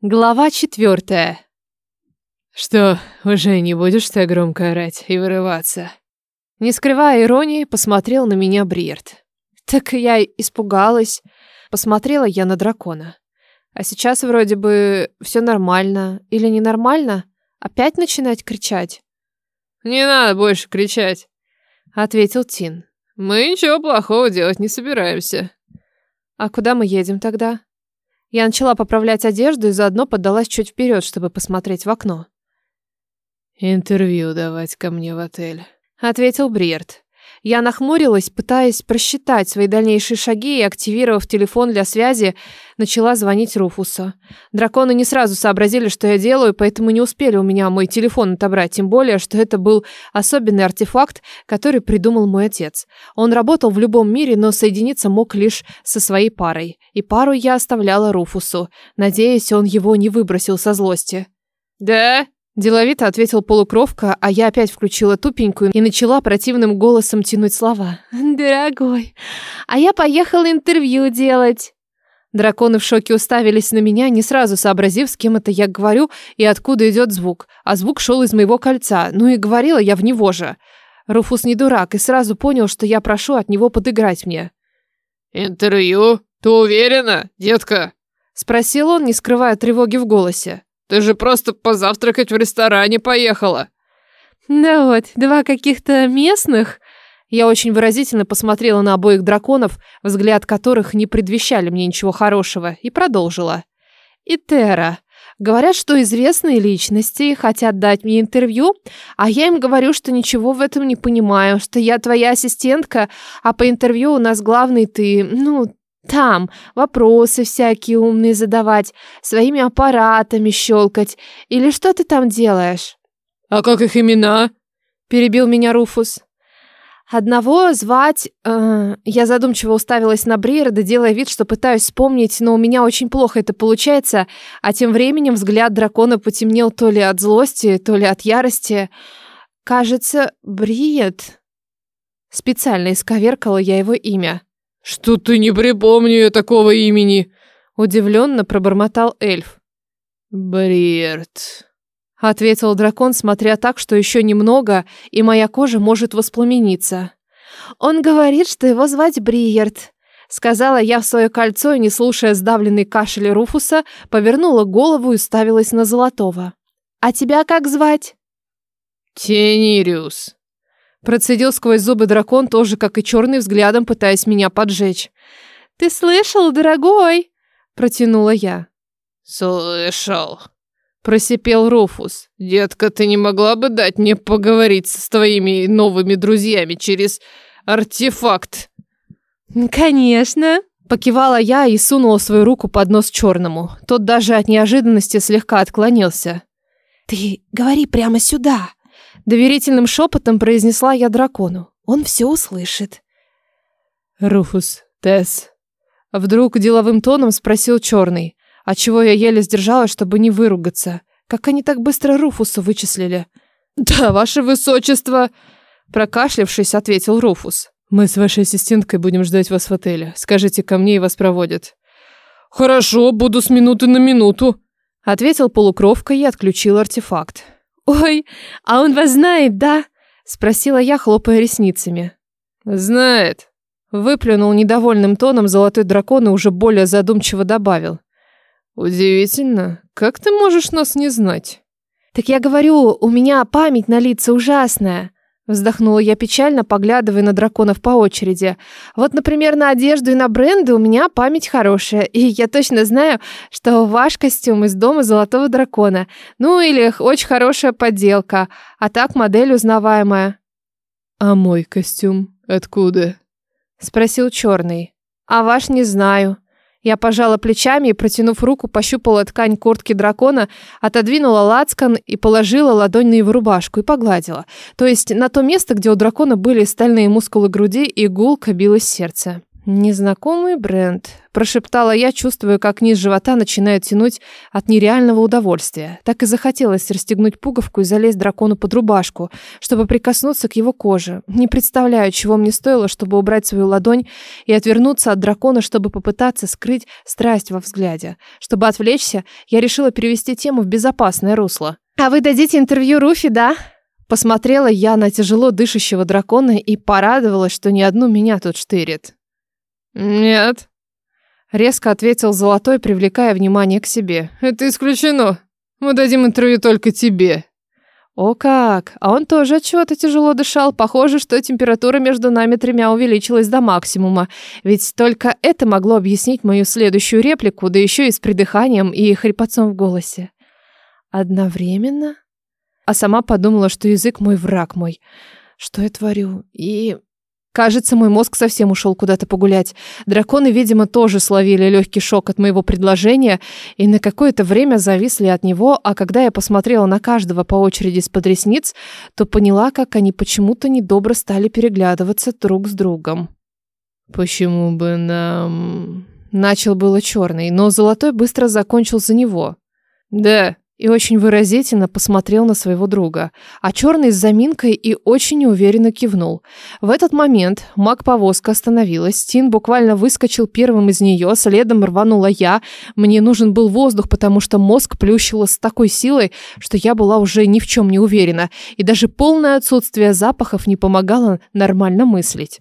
Глава четвертая. Что, уже не будешь так громко орать и вырываться? Не скрывая иронии, посмотрел на меня Бриерт. Так я испугалась. Посмотрела я на дракона. А сейчас вроде бы все нормально. Или ненормально? Опять начинать кричать? Не надо больше кричать, ответил Тин. Мы ничего плохого делать не собираемся. А куда мы едем тогда? Я начала поправлять одежду и заодно поддалась чуть вперед, чтобы посмотреть в окно. «Интервью давать ко мне в отель», — ответил Бриерт. Я нахмурилась, пытаясь просчитать свои дальнейшие шаги и, активировав телефон для связи, начала звонить Руфусу. Драконы не сразу сообразили, что я делаю, поэтому не успели у меня мой телефон отобрать, тем более, что это был особенный артефакт, который придумал мой отец. Он работал в любом мире, но соединиться мог лишь со своей парой. И пару я оставляла Руфусу, надеясь, он его не выбросил со злости. «Да?» Деловито ответил полукровка, а я опять включила тупенькую и начала противным голосом тянуть слова. «Дорогой, а я поехала интервью делать». Драконы в шоке уставились на меня, не сразу сообразив, с кем это я говорю и откуда идет звук. А звук шел из моего кольца, ну и говорила я в него же. Руфус не дурак и сразу понял, что я прошу от него подыграть мне. «Интервью? Ты уверена, детка?» Спросил он, не скрывая тревоги в голосе. Ты же просто позавтракать в ресторане поехала. Да вот, два каких-то местных. Я очень выразительно посмотрела на обоих драконов, взгляд которых не предвещали мне ничего хорошего, и продолжила. И Тера. Говорят, что известные личности хотят дать мне интервью, а я им говорю, что ничего в этом не понимаю, что я твоя ассистентка, а по интервью у нас главный ты, ну, там вопросы всякие умные задавать, своими аппаратами щелкать. Или что ты там делаешь? А как их имена? Перебил меня Руфус. Одного звать... Э, я задумчиво уставилась на Бриерда, делая вид, что пытаюсь вспомнить, но у меня очень плохо это получается, а тем временем взгляд дракона потемнел то ли от злости, то ли от ярости. Кажется, Бриет. Специально исковеркала я его имя. «Что-то не припомню я такого имени», — удивленно пробормотал эльф. «Бриерт», — ответил дракон, смотря так, что еще немного, и моя кожа может воспламениться. «Он говорит, что его звать Бриерт», — сказала я в свое кольцо и, не слушая сдавленный кашель Руфуса, повернула голову и ставилась на Золотого. «А тебя как звать?» «Тенириус», Процедил сквозь зубы дракон, тоже как и черный взглядом, пытаясь меня поджечь. «Ты слышал, дорогой?» Протянула я. «Слышал», — просипел Руфус. «Детка, ты не могла бы дать мне поговорить с твоими новыми друзьями через артефакт?» «Конечно», Покивала я и сунула свою руку под нос черному. Тот даже от неожиданности слегка отклонился. «Ты говори прямо сюда!» Доверительным шепотом произнесла я дракону. Он все услышит. «Руфус, Тесс». Вдруг деловым тоном спросил черный, отчего я еле сдержалась, чтобы не выругаться. Как они так быстро Руфуса вычислили? «Да, ваше высочество!» Прокашлявшись, ответил Руфус. «Мы с вашей ассистенткой будем ждать вас в отеле. Скажите ко мне, и вас проводят». «Хорошо, буду с минуты на минуту», — ответил полукровка и отключил артефакт. «Ой, а он вас знает, да?» — спросила я, хлопая ресницами. «Знает», — выплюнул недовольным тоном золотой дракон и уже более задумчиво добавил. «Удивительно, как ты можешь нас не знать?» «Так я говорю, у меня память на лица ужасная», Вздохнула я печально, поглядывая на драконов по очереди. Вот, например, на одежду и на бренды у меня память хорошая, и я точно знаю, что ваш костюм из дома Золотого Дракона. Ну, или очень хорошая подделка, а так модель узнаваемая. «А мой костюм откуда?» Спросил черный. «А ваш не знаю». Я пожала плечами и, протянув руку, пощупала ткань куртки дракона, отодвинула лацкан и положила ладонь на его рубашку и погладила. То есть на то место, где у дракона были стальные мускулы груди и гулко билось сердце. Незнакомый бренд, прошептала я, чувствуя, как низ живота начинает тянуть от нереального удовольствия. Так и захотелось расстегнуть пуговку и залезть дракону под рубашку, чтобы прикоснуться к его коже. Не представляю, чего мне стоило, чтобы убрать свою ладонь и отвернуться от дракона, чтобы попытаться скрыть страсть во взгляде. Чтобы отвлечься, я решила перевести тему в безопасное русло. «А вы дадите интервью Руфи, да?» Посмотрела я на тяжело дышащего дракона и порадовалась, что ни одну меня тут штырит. «Нет», — резко ответил Золотой, привлекая внимание к себе. «Это исключено. Мы дадим интервью только тебе». О как! А он тоже отчего-то тяжело дышал. Похоже, что температура между нами тремя увеличилась до максимума. Ведь только это могло объяснить мою следующую реплику, да еще и с придыханием и хрипотцом в голосе. Одновременно? А сама подумала, что язык мой враг мой. Что я творю? И Кажется, мой мозг совсем ушел куда-то погулять. Драконы, видимо, тоже словили легкий шок от моего предложения и на какое-то время зависли от него, а когда я посмотрела на каждого по очереди из-под ресниц, то поняла, как они почему-то недобро стали переглядываться друг с другом. «Почему бы нам...» Начал было черный, но золотой быстро закончил за него. «Да, и очень выразительно посмотрел на своего друга, а черный с заминкой и очень неуверенно кивнул. В этот момент маг-повозка остановилась, Тин буквально выскочил первым из нее, следом рванула я. Мне нужен был воздух, потому что мозг плющило с такой силой, что я была уже ни в чем не уверена, и даже полное отсутствие запахов не помогало нормально мыслить.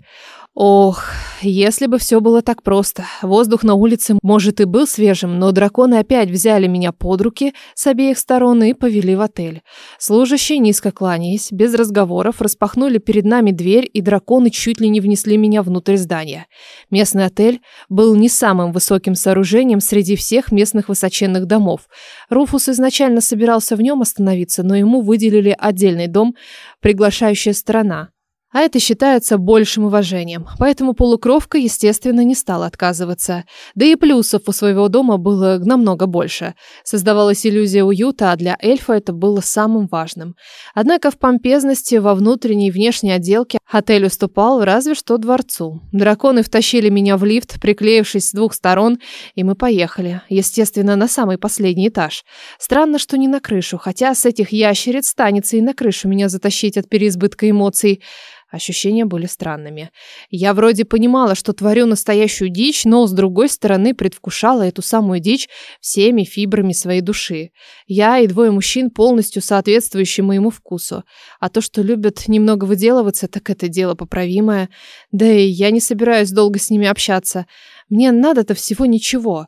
Ох, если бы все было так просто. Воздух на улице, может, и был свежим, но драконы опять взяли меня под руки с обеих сторон и повели в отель. Служащие, низко кланяясь, без разговоров, распахнули перед нами дверь, и драконы чуть ли не внесли меня внутрь здания. Местный отель был не самым высоким сооружением среди всех местных высоченных домов. Руфус изначально собирался в нем остановиться, но ему выделили отдельный дом, приглашающая сторона. А это считается большим уважением. Поэтому полукровка, естественно, не стала отказываться. Да и плюсов у своего дома было намного больше. Создавалась иллюзия уюта, а для эльфа это было самым важным. Однако в помпезности во внутренней и внешней отделке отель уступал разве что дворцу. Драконы втащили меня в лифт, приклеившись с двух сторон, и мы поехали. Естественно, на самый последний этаж. Странно, что не на крышу, хотя с этих ящериц станется и на крышу меня затащить от переизбытка эмоций. Ощущения были странными. Я вроде понимала, что творю настоящую дичь, но с другой стороны предвкушала эту самую дичь всеми фибрами своей души. Я и двое мужчин, полностью соответствующие моему вкусу. А то, что любят немного выделываться, так это дело поправимое. Да и я не собираюсь долго с ними общаться. Мне надо-то всего ничего.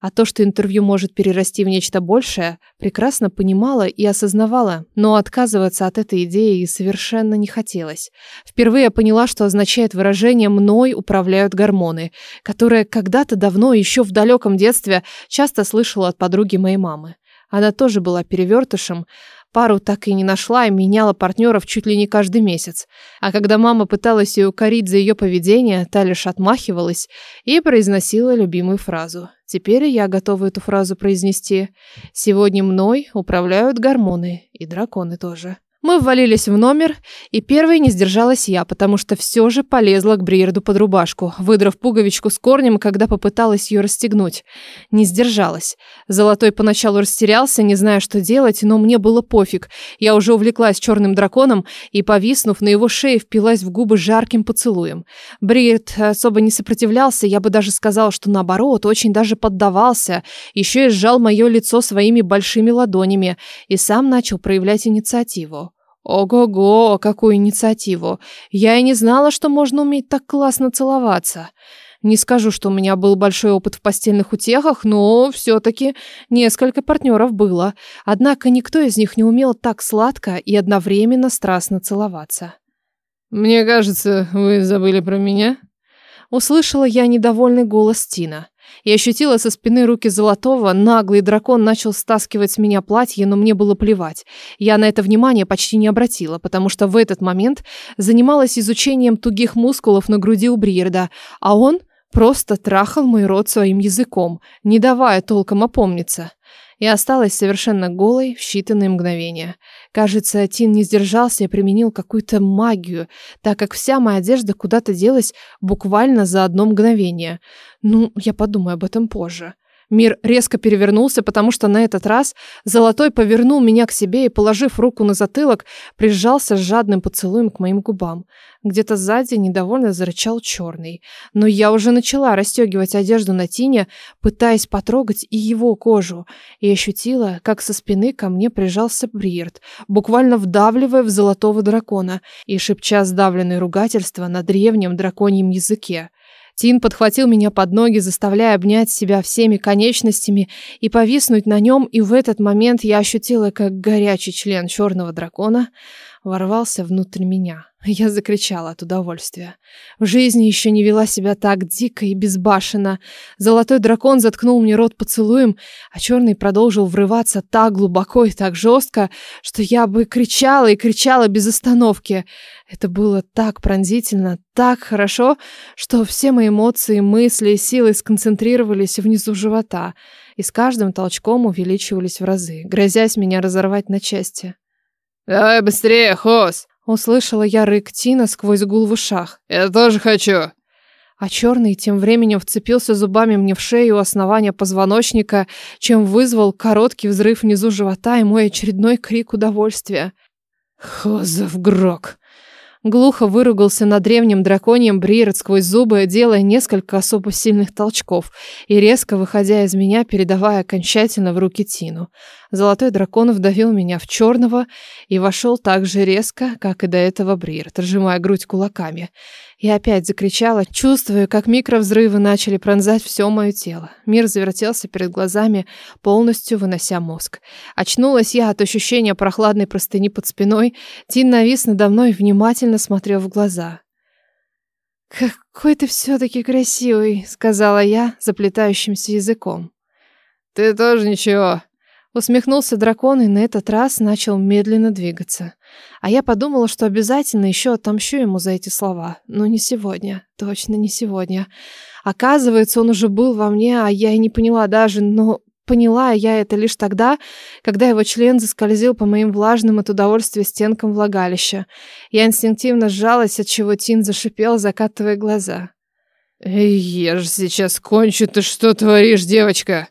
А то, что интервью может перерасти в нечто большее, прекрасно понимала и осознавала, но отказываться от этой идеи совершенно не хотелось. Впервые я поняла, что означает выражение «мной управляют гормоны», которое когда-то давно, еще в далеком детстве, часто слышала от подруги моей мамы. Она тоже была перевертышем, Пару так и не нашла и меняла партнеров чуть ли не каждый месяц. А когда мама пыталась ее укорить за ее поведение, та лишь отмахивалась и произносила любимую фразу. Теперь я готова эту фразу произнести. «Сегодня мной управляют гормоны, и драконы тоже». Мы ввалились в номер, и первой не сдержалась я, потому что все же полезла к Бриерду под рубашку, выдрав пуговичку с корнем, когда попыталась ее расстегнуть. Не сдержалась. Золотой поначалу растерялся, не зная, что делать, но мне было пофиг. Я уже увлеклась черным драконом и, повиснув на его шее, впилась в губы жарким поцелуем. Бриерд особо не сопротивлялся, я бы даже сказала, что наоборот, очень даже поддавался, еще и сжал мое лицо своими большими ладонями и сам начал проявлять инициативу. Ого-го, какую инициативу. Я и не знала, что можно уметь так классно целоваться. Не скажу, что у меня был большой опыт в постельных утехах, но все-таки несколько партнеров было. Однако никто из них не умел так сладко и одновременно страстно целоваться. «Мне кажется, вы забыли про меня?» Услышала я недовольный голос Тина. Я ощутила со спины руки Золотого, наглый дракон начал стаскивать с меня платье, но мне было плевать. Я на это внимание почти не обратила, потому что в этот момент занималась изучением тугих мускулов на груди у Бриерда, а он просто трахал мой рот своим языком, не давая толком опомниться. И осталась совершенно голой в считанные мгновения. Кажется, Тин не сдержался и применил какую-то магию, так как вся моя одежда куда-то делась буквально за одно мгновение. Ну, я подумаю об этом позже. Мир резко перевернулся, потому что на этот раз Золотой повернул меня к себе и, положив руку на затылок, прижался с жадным поцелуем к моим губам. Где-то сзади недовольно зарычал черный. Но я уже начала расстегивать одежду на Тине, пытаясь потрогать и его кожу, и ощутила, как со спины ко мне прижался Бриерт, буквально вдавливая в золотого дракона и шепча сдавленные ругательства на древнем драконьем языке. Тин подхватил меня под ноги, заставляя обнять себя всеми конечностями и повиснуть на нем, и в этот момент я ощутила, как горячий член черного дракона ворвался внутрь меня. Я закричала от удовольствия. В жизни еще не вела себя так дико и безбашенно. Золотой дракон заткнул мне рот поцелуем, а черный продолжил врываться так глубоко и так жестко, что я бы кричала и кричала без остановки. Это было так пронзительно, так хорошо, что все мои эмоции, мысли и силы сконцентрировались внизу живота и с каждым толчком увеличивались в разы, грозясь меня разорвать на части. «Давай быстрее, Хос!» Услышала я рык Тина сквозь гул в ушах. «Я тоже хочу!» А черный тем временем вцепился зубами мне в шею у основания позвоночника, чем вызвал короткий взрыв внизу живота и мой очередной крик удовольствия. «Хозов Грок!» Глухо выругался на древнем драконьем Бриерт сквозь зубы, делая несколько особо сильных толчков и резко выходя из меня, передавая окончательно в руки Тину. Золотой дракон вдавил меня в черного и вошел так же резко, как и до этого Бриерт, сжимая грудь кулаками. Я опять закричала, чувствуя, как микровзрывы начали пронзать все мое тело. Мир завертелся перед глазами, полностью вынося мозг. Очнулась я от ощущения прохладной простыни под спиной. Тин навис надо мной внимательно смотрел в глаза. «Какой ты все-таки красивый», — сказала я заплетающимся языком. «Ты тоже ничего», Усмехнулся дракон и на этот раз начал медленно двигаться. А я подумала, что обязательно еще отомщу ему за эти слова. Но не сегодня. Точно не сегодня. Оказывается, он уже был во мне, а я и не поняла даже, но поняла я это лишь тогда, когда его член заскользил по моим влажным от удовольствия стенкам влагалища. Я инстинктивно сжалась, от чего Тин зашипел, закатывая глаза. «Эй, я же сейчас кончу, ты что творишь, девочка?»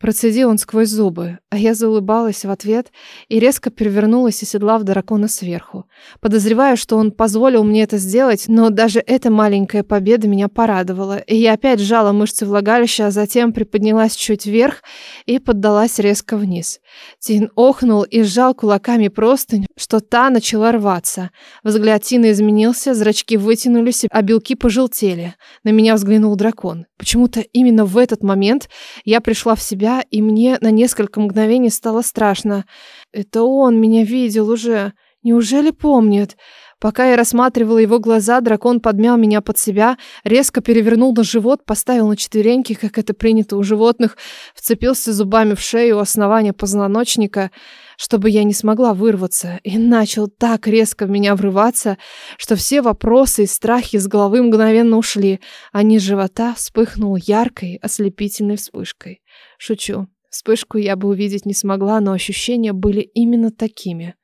Процедил он сквозь зубы, а я заулыбалась в ответ и резко перевернулась, оседлав дракона сверху. Подозреваю, что он позволил мне это сделать, но даже эта маленькая победа меня порадовала, и я опять сжала мышцы влагалища, а затем приподнялась чуть вверх и поддалась резко вниз. Тин охнул и сжал кулаками простынь, что та начала рваться. Взгляд Тина изменился, зрачки вытянулись, а белки пожелтели. На меня взглянул дракон. Почему-то именно в этот момент я пришла в себя, и мне на несколько мгновений стало страшно. Это он меня видел уже. Неужели помнит? Пока я рассматривала его глаза, дракон подмял меня под себя, резко перевернул на живот, поставил на четвереньки, как это принято у животных, вцепился зубами в шею у основания позвоночника, чтобы я не смогла вырваться, и начал так резко в меня врываться, что все вопросы и страхи с головы мгновенно ушли, а низ живота вспыхнул яркой, ослепительной вспышкой. Шучу. Вспышку я бы увидеть не смогла, но ощущения были именно такими.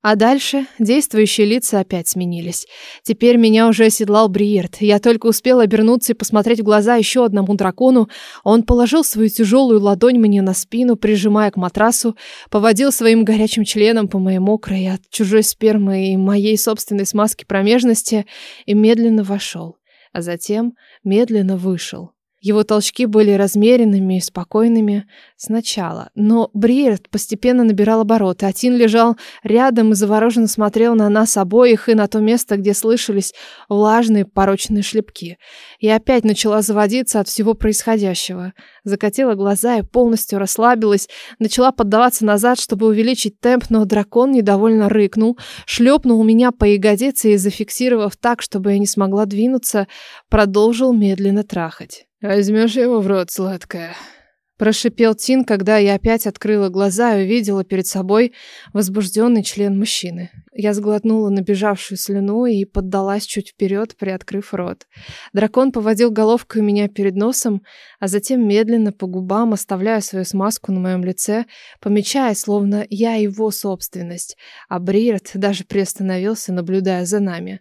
А дальше действующие лица опять сменились. Теперь меня уже оседлал Бриерт. Я только успела обернуться и посмотреть в глаза еще одному дракону. Он положил свою тяжелую ладонь мне на спину, прижимая к матрасу, поводил своим горячим членом по моей мокрой от чужой спермы и моей собственной смазки промежности и медленно вошел. А затем медленно вышел. Его толчки были размеренными и спокойными сначала, но Бриерт постепенно набирал обороты. Атин лежал рядом и завороженно смотрел на нас обоих и на то место, где слышались влажные порочные шлепки. Я опять начала заводиться от всего происходящего. Закатила глаза и полностью расслабилась, начала поддаваться назад, чтобы увеличить темп, но дракон недовольно рыкнул, шлепнул меня по ягодице и, зафиксировав так, чтобы я не смогла двинуться, продолжил медленно трахать. Возьмешь его в рот, сладкая?» Прошипел Тин, когда я опять открыла глаза и увидела перед собой возбужденный член мужчины. Я сглотнула набежавшую слюну и поддалась чуть вперед, приоткрыв рот. Дракон поводил головкой у меня перед носом, а затем медленно по губам, оставляя свою смазку на моем лице, помечая, словно я его собственность, а Бриерт даже приостановился, наблюдая за нами.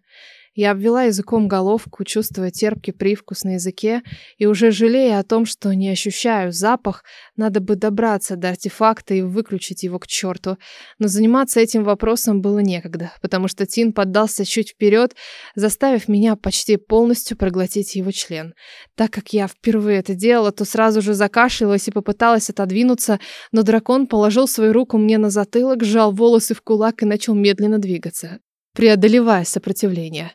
Я обвела языком головку, чувствуя терпкий привкус на языке, и уже жалея о том, что не ощущаю запах, надо бы добраться до артефакта и выключить его к черту. Но заниматься этим вопросом было некогда, потому что Тин поддался чуть вперед, заставив меня почти полностью проглотить его член. Так как я впервые это делала, то сразу же закашлялась и попыталась отодвинуться, но дракон положил свою руку мне на затылок, сжал волосы в кулак и начал медленно двигаться преодолевая сопротивление.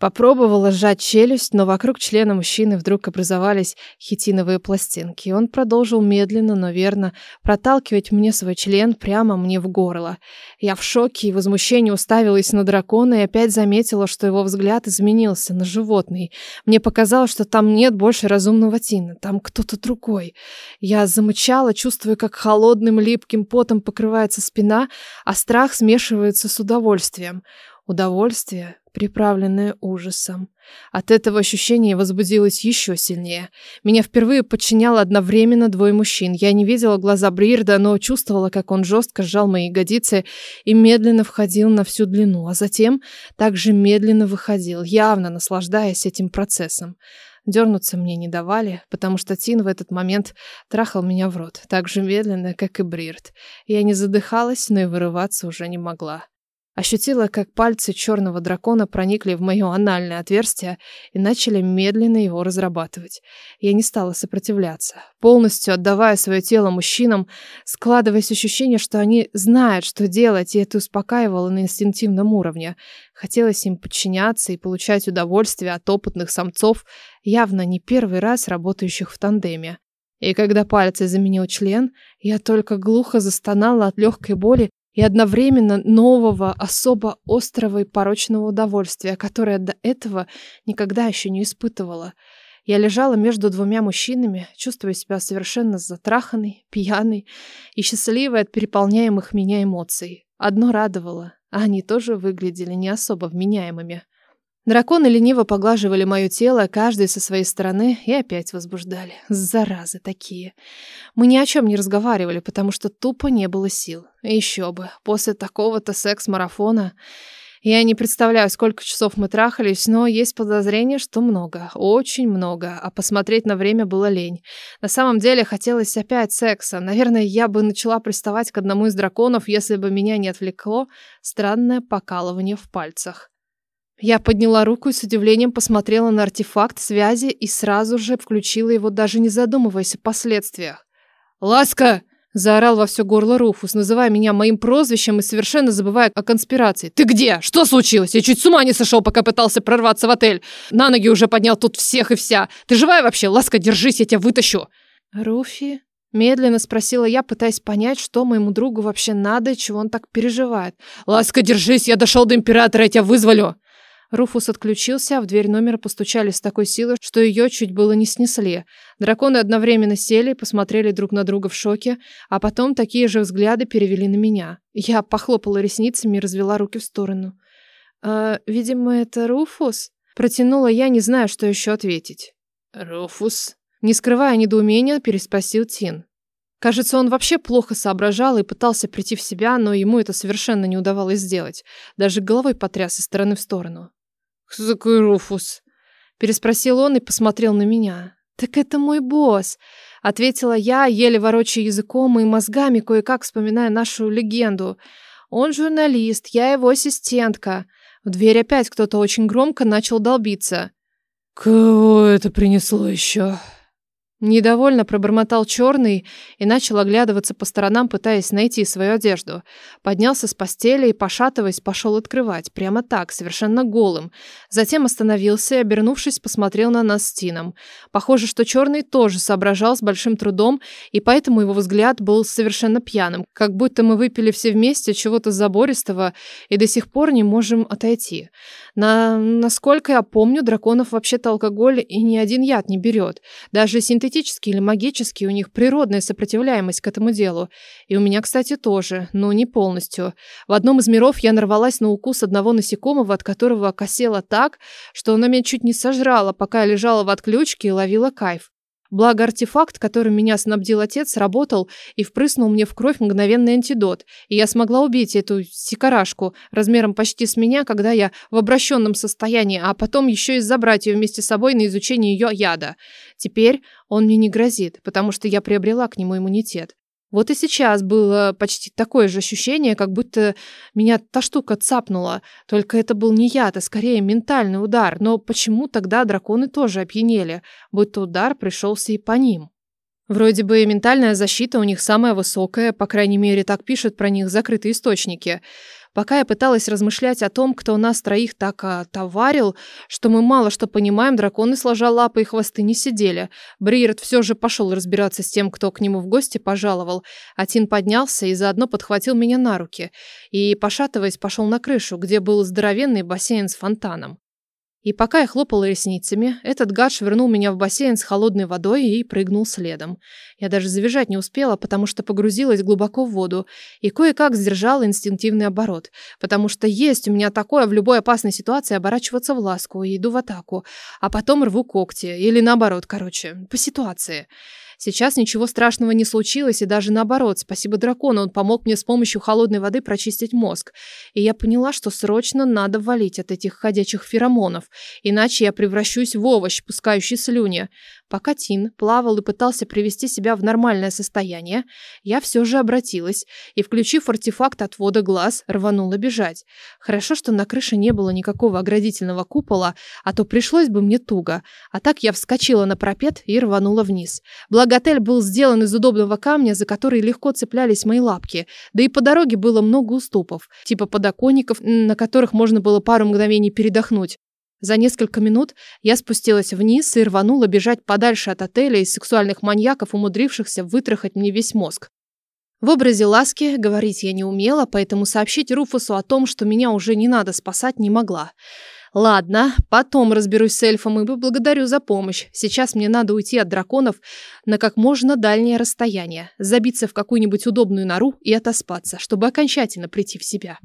Попробовала сжать челюсть, но вокруг члена мужчины вдруг образовались хитиновые пластинки. Он продолжил медленно, но верно проталкивать мне свой член прямо мне в горло. Я в шоке и возмущении уставилась на дракона и опять заметила, что его взгляд изменился на животный. Мне показалось, что там нет больше разумного Тина, там кто-то другой. Я замычала, чувствуя, как холодным липким потом покрывается спина, а страх смешивается с удовольствием. Удовольствие, приправленное ужасом. От этого ощущение возбудилось еще сильнее. Меня впервые подчинял одновременно двое мужчин. Я не видела глаза Брирда, но чувствовала, как он жестко сжал мои ягодицы и медленно входил на всю длину, а затем также медленно выходил, явно наслаждаясь этим процессом. Дернуться мне не давали, потому что Тин в этот момент трахал меня в рот, так же медленно, как и Брирд. Я не задыхалась, но и вырываться уже не могла. Ощутила, как пальцы черного дракона проникли в мое анальное отверстие и начали медленно его разрабатывать. Я не стала сопротивляться, полностью отдавая свое тело мужчинам, складываясь ощущение, что они знают, что делать, и это успокаивало на инстинктивном уровне. Хотелось им подчиняться и получать удовольствие от опытных самцов, явно не первый раз работающих в тандеме. И когда пальцы заменил член, я только глухо застонала от легкой боли и одновременно нового, особо острого и порочного удовольствия, которое до этого никогда еще не испытывала. Я лежала между двумя мужчинами, чувствуя себя совершенно затраханной, пьяной и счастливой от переполняемых меня эмоций. Одно радовало, а они тоже выглядели не особо вменяемыми. Драконы лениво поглаживали мое тело, каждый со своей стороны, и опять возбуждали. Заразы такие. Мы ни о чем не разговаривали, потому что тупо не было сил. Еще бы, после такого-то секс-марафона... Я не представляю, сколько часов мы трахались, но есть подозрение, что много, очень много, а посмотреть на время было лень. На самом деле хотелось опять секса. Наверное, я бы начала приставать к одному из драконов, если бы меня не отвлекло странное покалывание в пальцах. Я подняла руку и с удивлением посмотрела на артефакт связи и сразу же включила его, даже не задумываясь о последствиях. «Ласка!» – заорал во все горло Руфус, называя меня моим прозвищем и совершенно забывая о конспирации. «Ты где? Что случилось? Я чуть с ума не сошел, пока пытался прорваться в отель. На ноги уже поднял тут всех и вся. Ты живая вообще? Ласка, держись, я тебя вытащу!» «Руфи?» Медленно спросила я, пытаясь понять, что моему другу вообще надо и чего он так переживает. «Ласка, держись, я дошел до императора, я тебя вызволю!» Руфус отключился, а в дверь номера постучали с такой силой, что ее чуть было не снесли. Драконы одновременно сели посмотрели друг на друга в шоке, а потом такие же взгляды перевели на меня. Я похлопала ресницами и развела руки в сторону. «Э, «Видимо, это Руфус?» Протянула я, не зная, что еще ответить. «Руфус?» Не скрывая недоумения, переспросил Тин. Кажется, он вообще плохо соображал и пытался прийти в себя, но ему это совершенно не удавалось сделать. Даже головой потряс из стороны в сторону. «Кто такой Руфус?» Переспросил он и посмотрел на меня. «Так это мой босс», — ответила я, еле ворочая языком и мозгами, кое-как вспоминая нашу легенду. «Он журналист, я его ассистентка». В дверь опять кто-то очень громко начал долбиться. «Кого это принесло еще?» Недовольно пробормотал черный и начал оглядываться по сторонам, пытаясь найти свою одежду. Поднялся с постели и, пошатываясь, пошел открывать. Прямо так, совершенно голым. Затем остановился и, обернувшись, посмотрел на нас с Тином. Похоже, что черный тоже соображал с большим трудом, и поэтому его взгляд был совершенно пьяным, как будто мы выпили все вместе чего-то забористого и до сих пор не можем отойти. На... Насколько я помню, драконов вообще-то алкоголь и ни один яд не берет. Даже синтетический генетический или магический, у них природная сопротивляемость к этому делу. И у меня, кстати, тоже, но не полностью. В одном из миров я нарвалась на укус одного насекомого, от которого косела так, что оно меня чуть не сожрало, пока я лежала в отключке и ловила кайф. Благо артефакт, которым меня снабдил отец, работал и впрыснул мне в кровь мгновенный антидот, и я смогла убить эту сикарашку размером почти с меня, когда я в обращенном состоянии, а потом еще и забрать ее вместе с собой на изучение ее яда. Теперь он мне не грозит, потому что я приобрела к нему иммунитет. Вот и сейчас было почти такое же ощущение, как будто меня та штука цапнула. Только это был не яд, а скорее ментальный удар. Но почему тогда драконы тоже опьянели? Будто удар пришелся и по ним. Вроде бы ментальная защита у них самая высокая, по крайней мере, так пишут про них закрытые источники. Пока я пыталась размышлять о том, кто нас троих так отоварил, что мы мало что понимаем, драконы, сложа лапы и хвосты, не сидели. Бриерт все же пошел разбираться с тем, кто к нему в гости пожаловал. А Тин поднялся и заодно подхватил меня на руки. И, пошатываясь, пошел на крышу, где был здоровенный бассейн с фонтаном. И пока я хлопала ресницами, этот гад швырнул меня в бассейн с холодной водой и прыгнул следом. Я даже завизжать не успела, потому что погрузилась глубоко в воду и кое-как сдержала инстинктивный оборот, потому что есть у меня такое в любой опасной ситуации оборачиваться в ласку и иду в атаку, а потом рву когти, или наоборот, короче, по ситуации. Сейчас ничего страшного не случилось, и даже наоборот, спасибо дракону, он помог мне с помощью холодной воды прочистить мозг. И я поняла, что срочно надо валить от этих ходячих феромонов, иначе я превращусь в овощ, пускающий слюни. Пока Тин плавал и пытался привести себя в нормальное состояние, я все же обратилась и, включив артефакт отвода глаз, рванула бежать. Хорошо, что на крыше не было никакого оградительного купола, а то пришлось бы мне туго. А так я вскочила на пропет и рванула вниз. Благо отель был сделан из удобного камня, за который легко цеплялись мои лапки, да и по дороге было много уступов, типа подоконников, на которых можно было пару мгновений передохнуть. За несколько минут я спустилась вниз и рванула бежать подальше от отеля и сексуальных маньяков, умудрившихся вытрахать мне весь мозг. В образе ласки говорить я не умела, поэтому сообщить Руфусу о том, что меня уже не надо спасать, не могла. Ладно, потом разберусь с эльфом и благодарю за помощь. Сейчас мне надо уйти от драконов на как можно дальнее расстояние, забиться в какую-нибудь удобную нору и отоспаться, чтобы окончательно прийти в себя.